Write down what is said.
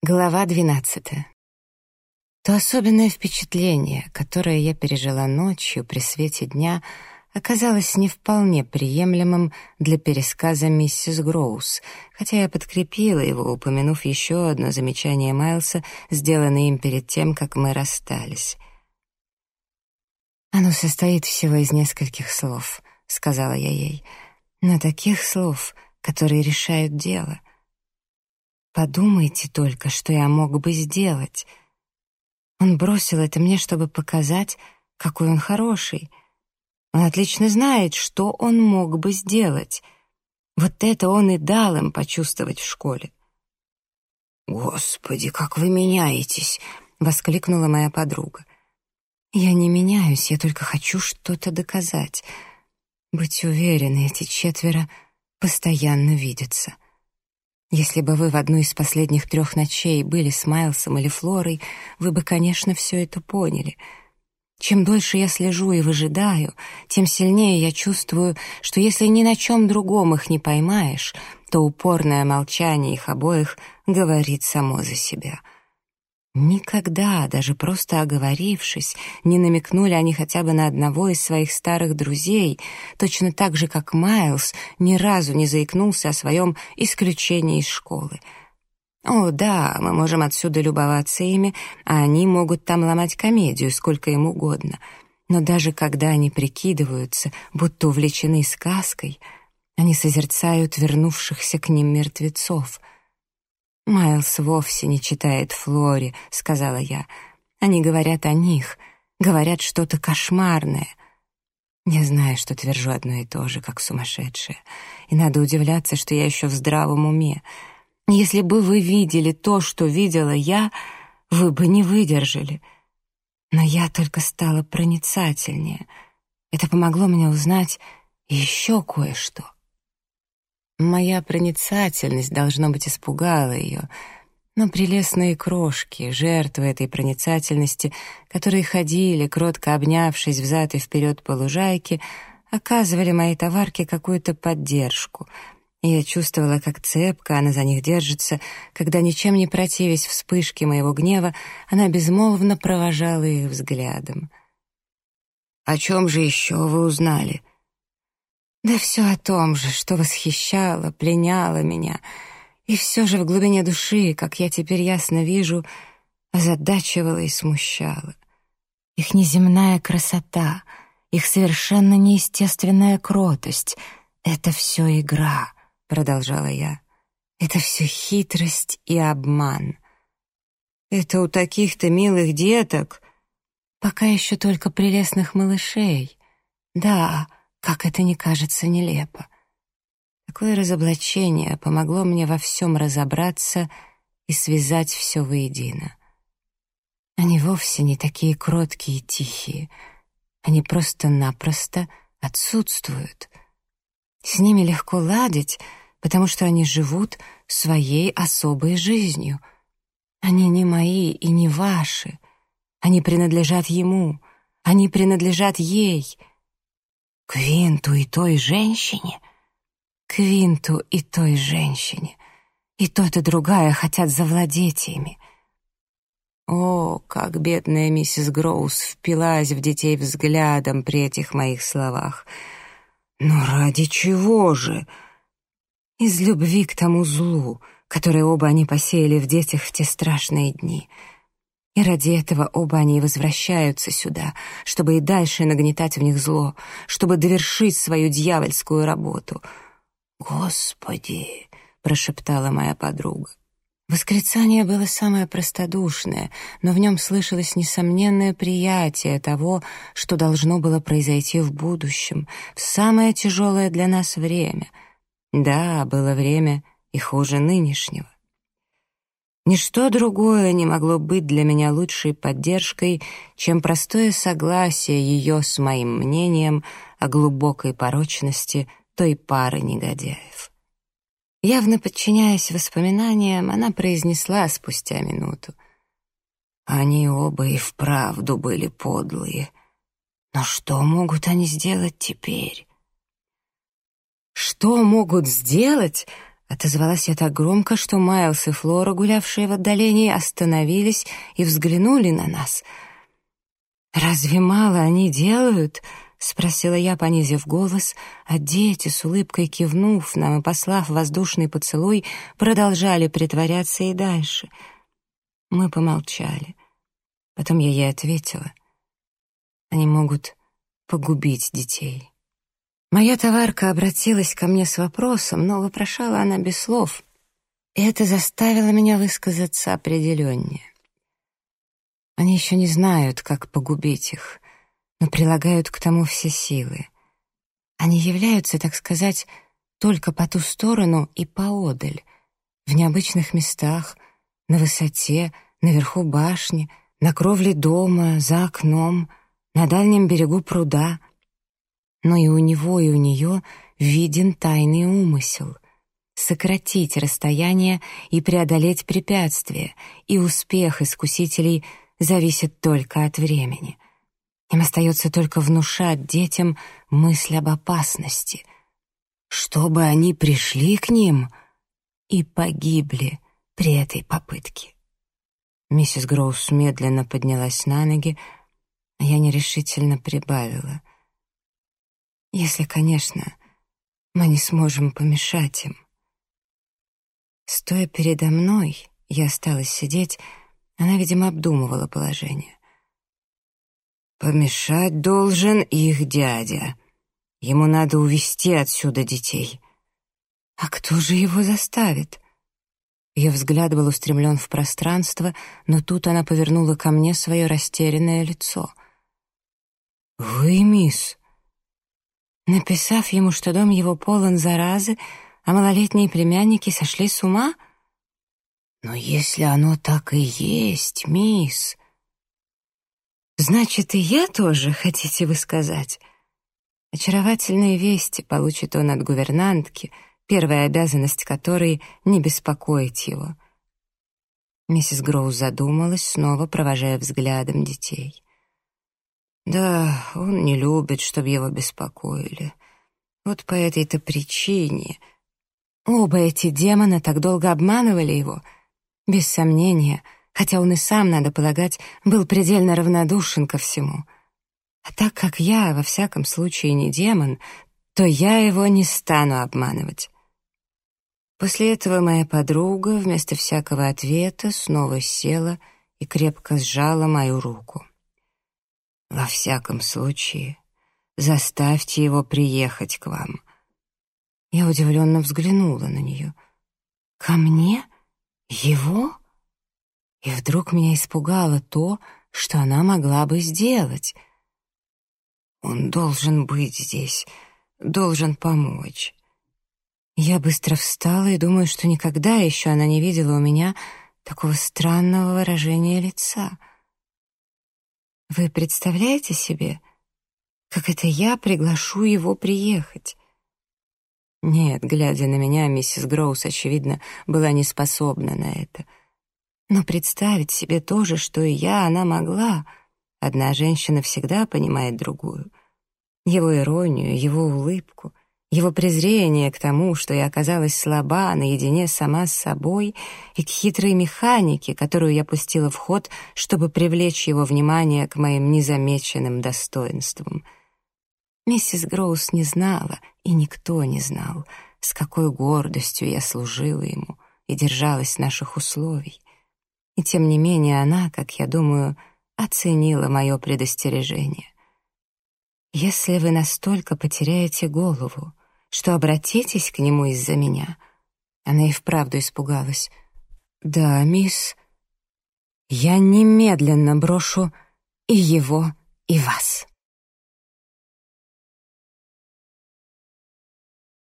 Глава двенадцатая. То особенное впечатление, которое я пережила ночью при свете дня, оказалось не вполне приемлемым для пересказа миссис Гроус, хотя я подкрепила его, упомянув еще одно замечание Майлса, сделанное им перед тем, как мы расстались. «Оно состоит всего из нескольких слов», — сказала я ей, — «но таких слов, которые решают дело». Подумайте только, что я мог бы сделать. Он бросил это мне, чтобы показать, какой он хороший. Он отлично знает, что он мог бы сделать. Вот это он и дал им почувствовать в школе. «Господи, как вы меняетесь!» — воскликнула моя подруга. «Я не меняюсь, я только хочу что-то доказать. Быть уверены, эти четверо постоянно видятся». Если бы вы в одну из последних трех ночей были с Майлсом или Флорой, вы бы, конечно, все это поняли. Чем дольше я слежу и выжидаю, тем сильнее я чувствую, что если ни на чем другом их не поймаешь, то упорное молчание их обоих говорит само за себя — Никогда, даже просто оговорившись, не намекнули они хотя бы на одного из своих старых друзей, точно так же, как Майлз ни разу не заикнулся о своем исключении из школы. О, да, мы можем отсюда любоваться ими, а они могут там ломать комедию сколько им угодно. Но даже когда они прикидываются, будто увлечены сказкой, они созерцают вернувшихся к ним мертвецов — «Майлз вовсе не читает Флори», — сказала я. «Они говорят о них, говорят что-то кошмарное». Я знаю, что твержу одно и то же, как сумасшедшая, и надо удивляться, что я еще в здравом уме. Если бы вы видели то, что видела я, вы бы не выдержали. Но я только стала проницательнее. Это помогло мне узнать еще кое-что. Моя проницательность, должно быть, испугала ее, но прелестные крошки, жертвы этой проницательности, которые ходили, кротко обнявшись взад и вперед по лужайке, оказывали моей товарке какую-то поддержку, и я чувствовала, как цепко она за них держится, когда, ничем не противясь вспышке моего гнева, она безмолвно провожала их взглядом. «О чем же еще вы узнали?» Все о том же, что восхищало, пленяло меня. И все же в глубине души, как я теперь ясно вижу, озадачивало и смущало. Их неземная красота, их совершенно неестественная кротость — это все игра, — продолжала я. Это все хитрость и обман. Это у таких-то милых деток, пока еще только прелестных малышей. Да, — как это не кажется нелепо. Такое разоблачение помогло мне во всем разобраться и связать все воедино. Они вовсе не такие кроткие и тихие. Они просто-напросто отсутствуют. С ними легко ладить, потому что они живут своей особой жизнью. Они не мои и не ваши. Они принадлежат ему, они принадлежат ей — Квинту и той женщине? Квинту и той женщине. И тот, и другая хотят завладеть ими. О, как бедная миссис Гроус впилась в детей взглядом при этих моих словах. Но ради чего же? Из любви к тому злу, которое оба они посеяли в детях в те страшные дни — и ради этого оба они возвращаются сюда, чтобы и дальше нагнетать в них зло, чтобы довершить свою дьявольскую работу. «Господи!» — прошептала моя подруга. Восклицание было самое простодушное, но в нем слышалось несомненное приятие того, что должно было произойти в будущем, в самое тяжелое для нас время. Да, было время и хуже нынешнего. Ничто другое не могло быть для меня лучшей поддержкой, чем простое согласие ее с моим мнением о глубокой порочности той пары негодяев. Явно подчиняясь воспоминаниям, она произнесла спустя минуту. Они оба и вправду были подлые. Но что могут они сделать теперь? Что могут сделать? Отозвалась я так громко, что Майлз и Флора, гулявшие в отдалении, остановились и взглянули на нас. «Разве мало они делают?» — спросила я, понизив голос, а дети, с улыбкой кивнув нам и послав воздушный поцелуй, продолжали притворяться и дальше. Мы помолчали. Потом я ей ответила. Они могут погубить детей. Моя товарка обратилась ко мне с вопросом, но вопрошала она без слов, и это заставило меня высказаться определеннее. Они еще не знают, как погубить их, но прилагают к тому все силы. Они являются, так сказать, только по ту сторону и поодаль, в необычных местах, на высоте, наверху башни, на кровле дома, за окном, на дальнем берегу пруда — но и у него, и у нее виден тайный умысел — сократить расстояние и преодолеть препятствия, и успех искусителей зависит только от времени. Им остается только внушать детям мысль об опасности, чтобы они пришли к ним и погибли при этой попытке. Миссис Гроус медленно поднялась на ноги, а я нерешительно прибавила. Если, конечно, мы не сможем помешать им. Стоя передо мной, я осталась сидеть, она, видимо, обдумывала положение. «Помешать должен их дядя. Ему надо увести отсюда детей». «А кто же его заставит?» Ее взгляд был устремлен в пространство, но тут она повернула ко мне свое растерянное лицо. «Вы, мисс, Написав ему, что дом его полон заразы, а малолетние племянники сошли с ума? Но если оно так и есть, мисс... Значит, и я тоже, хотите вы сказать? Очаровательные вести получит он от гувернантки, первая обязанность которой — не беспокоить его. Миссис Гроуз задумалась, снова провожая взглядом детей. Да, он не любит, чтобы его беспокоили. Вот по этой-то причине. Оба эти демона так долго обманывали его. Без сомнения, хотя он и сам, надо полагать, был предельно равнодушен ко всему. А так как я, во всяком случае, не демон, то я его не стану обманывать. После этого моя подруга вместо всякого ответа снова села и крепко сжала мою руку. Во всяком случае, заставьте его приехать к вам. Я удивленно взглянула на нее. Ко мне? Его? И вдруг меня испугало то, что она могла бы сделать. Он должен быть здесь, должен помочь. Я быстро встала и думаю, что никогда еще она не видела у меня такого странного выражения лица — вы представляете себе, как это я приглашу его приехать? Нет, глядя на меня, миссис Гроус, очевидно, была не способна на это. Но представить себе то же, что и я, она могла. Одна женщина всегда понимает другую. Его иронию, его улыбку, его презрение к тому, что я оказалась слаба наедине сама с собой, и к хитрой механике, которую я пустила в ход, чтобы привлечь его внимание к моим незамеченным достоинствам. Миссис Гроус не знала, и никто не знал, с какой гордостью я служила ему и держалась наших условий. И тем не менее она, как я думаю, оценила мое предостережение. Если вы настолько потеряете голову, что обратитесь к нему из-за меня?» Она и вправду испугалась. «Да, мисс, я немедленно брошу и его, и вас».